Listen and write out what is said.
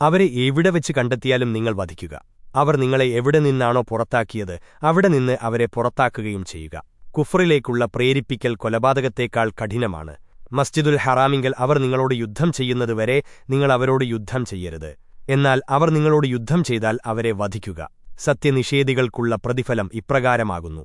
അവരെ എവിടെ വെച്ച് കണ്ടെത്തിയാലും നിങ്ങൾ വധിക്കുക. അവർ നിങ്ങളെ എവിടെ നിന്നാണോ പുറത്താക്കിയത് അവിടെ നിന്ന് അവരെ പുറത്താക്കുകയും ചെയ്യുക. കുഫറിലേക്കുള്ള പ്രേരിപ്പിക്കൽ കൊലപാതകത്തേക്കാൾ കഠിനമാണ്. മസ്ജിദുൽ ഹറാമിങ്കൽ അവർ നിങ്ങളോട് യുദ്ധം ചെയ്യുന്നതുവരെ നിങ്ങൾ അവരോട് യുദ്ധം ചെയ്യരുത്. എന്നാൽ അവർ നിങ്ങളോട് യുദ്ധം ചെയ്താൽ അവരെ വധിക്കുക. സത്യനിഷേധികൾക്കുള്ള പ്രതിഫലം ഇപ്രകാരമാകുന്നു.